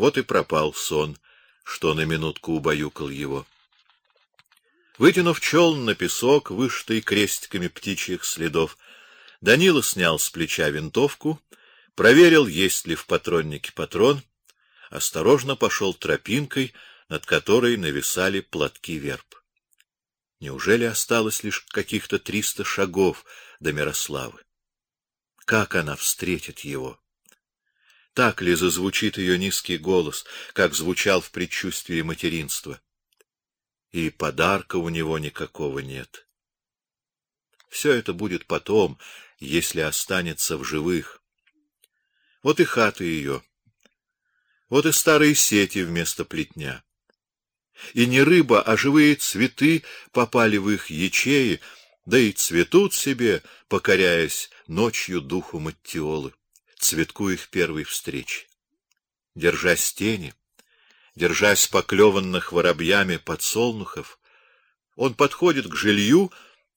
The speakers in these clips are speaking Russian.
Вот и пропал сон, что на минутку убаюкал его. Вытянув челн на песок, вышитый крестиками птичьих следов, Данила снял с плеча винтовку, проверил, есть ли в патроннике патрон, осторожно пошел тропинкой, над которой нависали плотки верб. Неужели осталось лишь каких-то триста шагов до Мирославы? Как она встретит его? Так ли зазвучит ее низкий голос, как звучал в предчувствии материнства? И подарка у него никакого нет. Все это будет потом, если останется в живых. Вот и хата ее. Вот и старые сети вместо плетня и не рыба, а живые цветы попали в их ячеи, да и цветут себе, покоряясь ночью духу Маттиолы, цветку их первой встречи. Держась тени, держась поклеванных воробьями подсолнухов, он подходит к жилью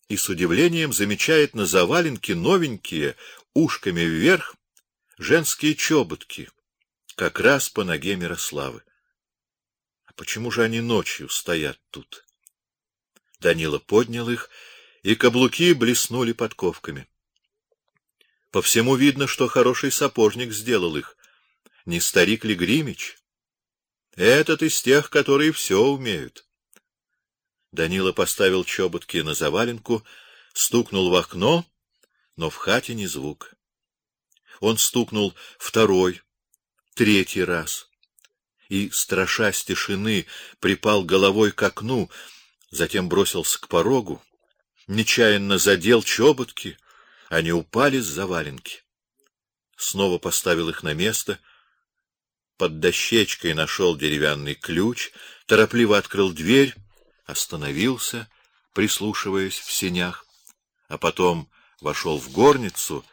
и с удивлением замечает на заваленке новенькие, ушками вверх, женские чоботки, как раз по ноге Мирославы. Почему же они ночью стоят тут? Данила поднял их, и каблуки блеснули подковками. По всему видно, что хороший сапожник сделал их. Не старик ли Гримич? Этот из тех, которые все умеют. Данила поставил чоботки на заваленку, стукнул в окно, но в хате ни звук. Он стукнул второй, третий раз и, страшась тишины, припал головой к окну, затем бросился к порогу, нечаянно задел чоботки, они упали с заваленки. Снова поставил их на место, под дощечкой нашел деревянный ключ, торопливо открыл дверь, остановился, прислушиваясь в сенях, а потом вошел в горницу,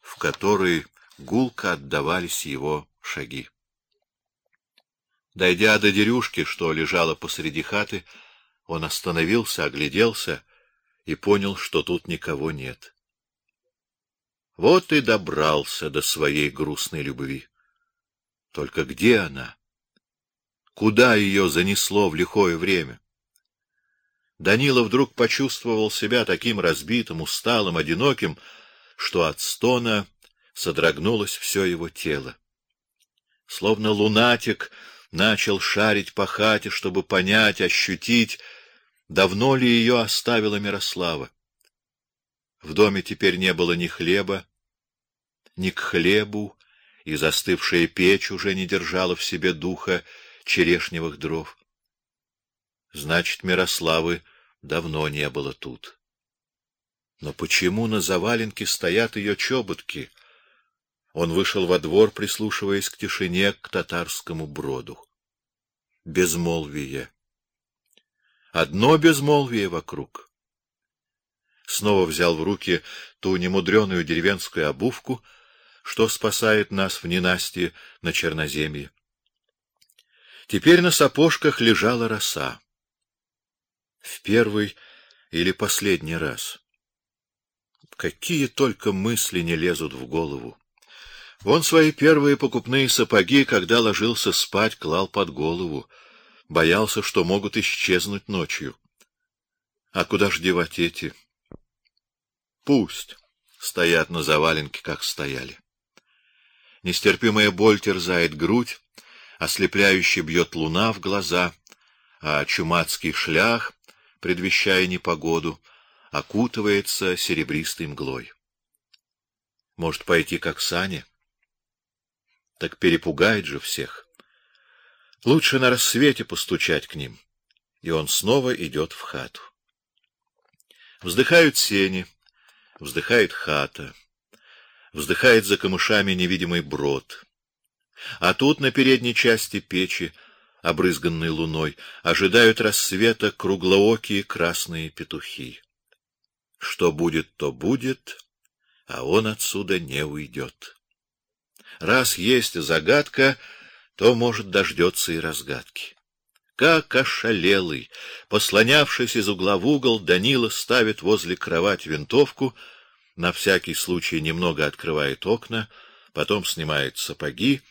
в которой гулко отдавались его шаги. Дойдя до дерюшки, что лежала посреди хаты, он остановился, огляделся и понял, что тут никого нет. Вот и добрался до своей грустной любви. Только где она? Куда ее занесло в лихое время? Данила вдруг почувствовал себя таким разбитым, усталым, одиноким, что от стона содрогнулось все его тело. Словно лунатик начал шарить по хате, чтобы понять, ощутить, давно ли ее оставила Мирослава. В доме теперь не было ни хлеба, ни к хлебу, и застывшая печь уже не держала в себе духа черешневых дров. Значит, Мирославы давно не было тут. Но почему на заваленке стоят ее чоботки? Он вышел во двор, прислушиваясь к тишине, к татарскому броду. Безмолвие. Одно безмолвие вокруг. Снова взял в руки ту немудреную деревенскую обувку, что спасает нас в ненастье на черноземье. Теперь на сапожках лежала роса. В первый или последний раз. Какие только мысли не лезут в голову. Он свои первые покупные сапоги, когда ложился спать, клал под голову, боялся, что могут исчезнуть ночью. А куда ж девать эти? Пусть стоят на заваленке, как стояли. Нестерпимая боль терзает грудь, ослепляюще бьет луна в глаза, а чумацкий шлях, предвещая непогоду, окутывается серебристой мглой. Может пойти как Саня? так перепугает же всех. Лучше на рассвете постучать к ним. И он снова идет в хату. Вздыхают сени, вздыхает хата, вздыхает за камышами невидимый брод. А тут на передней части печи, обрызганной луной, ожидают рассвета круглоокие красные петухи. Что будет, то будет, а он отсюда не уйдет. Раз есть загадка, то, может, дождется и разгадки. Как ошалелый, послонявшись из угла в угол, Данила ставит возле кровати винтовку, на всякий случай немного открывает окна, потом снимает сапоги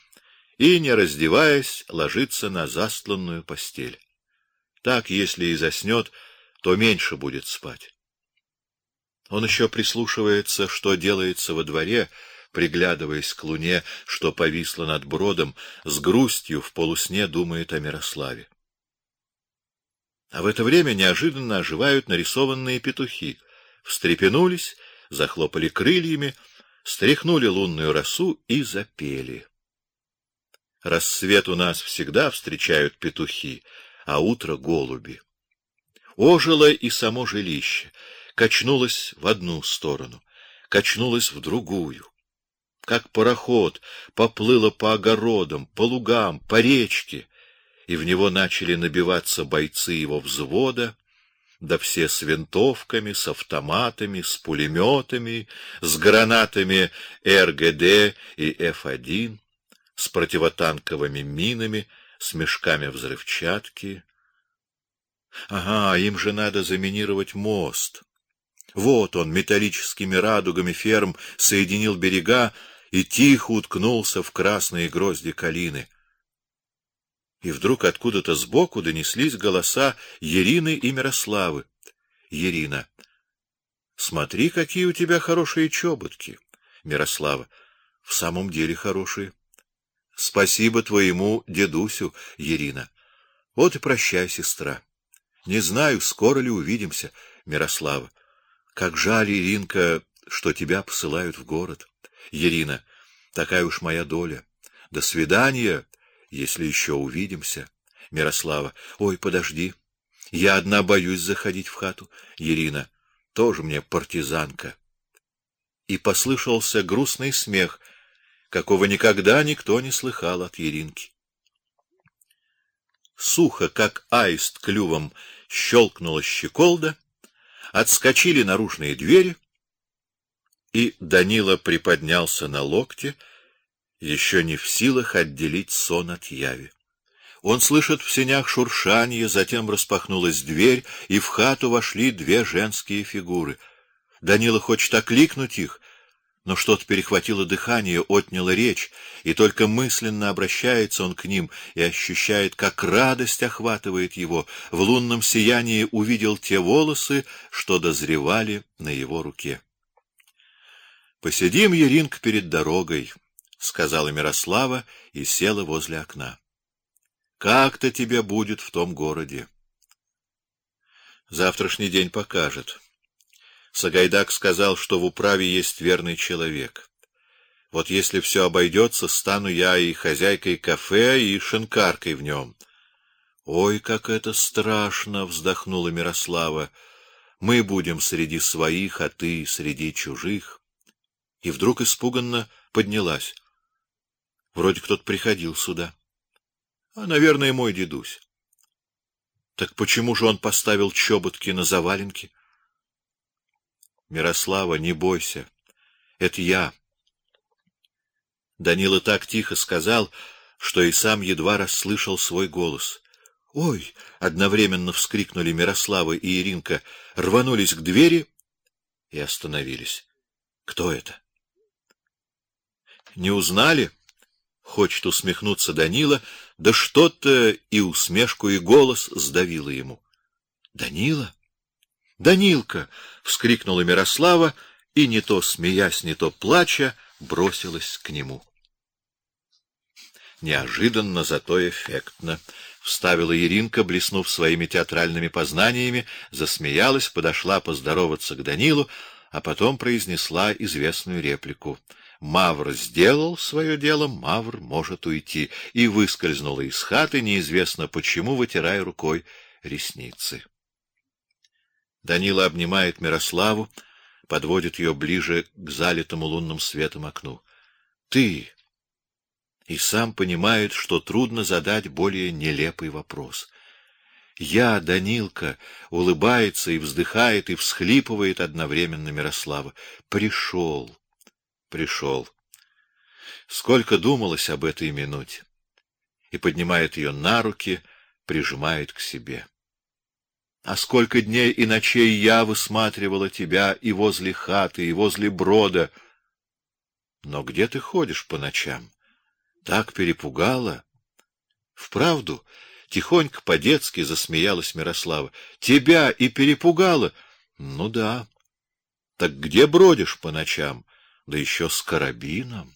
и, не раздеваясь, ложится на застланную постель. Так, если и заснет, то меньше будет спать. Он еще прислушивается, что делается во дворе, приглядываясь к луне, что повисла над бродом, с грустью в полусне думает о Мирославе. А в это время неожиданно оживают нарисованные петухи, встрепенулись, захлопали крыльями, стряхнули лунную росу и запели. Рассвет у нас всегда встречают петухи, а утро голуби. Ожило и само жилище, качнулось в одну сторону, качнулось в другую. Как пароход поплыло по огородам, по лугам, по речке, и в него начали набиваться бойцы его взвода, да все с винтовками, с автоматами, с пулеметами, с гранатами РГД и Ф1 с противотанковыми минами, с мешками взрывчатки. Ага, им же надо заминировать мост. Вот он металлическими радугами ферм соединил берега и тихо уткнулся в красные грозди калины. И вдруг откуда-то сбоку донеслись голоса Ерины и Мирославы. Ерина: "Смотри, какие у тебя хорошие чоботки". Мирослава: "В самом деле хорошие". Спасибо твоему дедусю, Ирина. Вот и прощай, сестра. Не знаю, скоро ли увидимся, Мирослава. Как жаль, Иринка, что тебя посылают в город. Ирина, такая уж моя доля. До свидания, если еще увидимся. Мирослава, ой, подожди. Я одна боюсь заходить в хату. Ирина, тоже мне партизанка. И послышался грустный смех какого никогда никто не слыхал от Еринки. Сухо, как аист клювом, щелкнула щеколда, отскочили наружные двери, и Данила приподнялся на локте, еще не в силах отделить сон от яви. Он слышит в сенях шуршание, затем распахнулась дверь, и в хату вошли две женские фигуры. Данила хочет окликнуть их, но что-то перехватило дыхание, отняло речь, и только мысленно обращается он к ним и ощущает, как радость охватывает его. В лунном сиянии увидел те волосы, что дозревали на его руке. Посидим, Еринка, перед дорогой, сказала Мирослава и села возле окна. Как-то тебе будет в том городе. Завтрашний день покажет. Сагайдак сказал, что в управе есть верный человек. Вот если все обойдется, стану я и хозяйкой кафе, и шинкаркой в нем. Ой, как это страшно, вздохнула Мирослава. Мы будем среди своих, а ты среди чужих. И вдруг испуганно поднялась. Вроде кто-то приходил сюда. А, наверное, мой дедусь. Так почему же он поставил чоботки на заваленки? Мирослава, не бойся. Это я. Данила так тихо сказал, что и сам едва расслышал свой голос. Ой, одновременно вскрикнули Мирослава и Иринка, рванулись к двери и остановились. Кто это? Не узнали? Хочет усмехнуться Данила, да что-то и усмешку и голос сдавило ему. Данила Данилка, вскрикнула Мирослава и не то смеясь, не то плача бросилась к нему. Неожиданно, зато эффектно, вставила Иринка, блеснув своими театральными познаниями, засмеялась, подошла поздороваться к Данилу, а потом произнесла известную реплику: Мавр сделал свое дело, Мавр может уйти, и выскользнула из хаты, неизвестно почему, вытирая рукой ресницы. Данила обнимает Мирославу, подводит ее ближе к залитому лунным светом окну. Ты и сам понимает, что трудно задать более нелепый вопрос. Я, Данилка, улыбается и вздыхает и всхлипывает одновременно Мирослава. Пришел, пришел. Сколько думалось об этой минуте. И поднимает ее на руки, прижимает к себе. А сколько дней и ночей я высматривала тебя и возле хаты, и возле брода. Но где ты ходишь по ночам? Так перепугала. Вправду, тихонько по-детски засмеялась Мирослава. Тебя и перепугала. Ну да. Так где бродишь по ночам, да еще с карабином?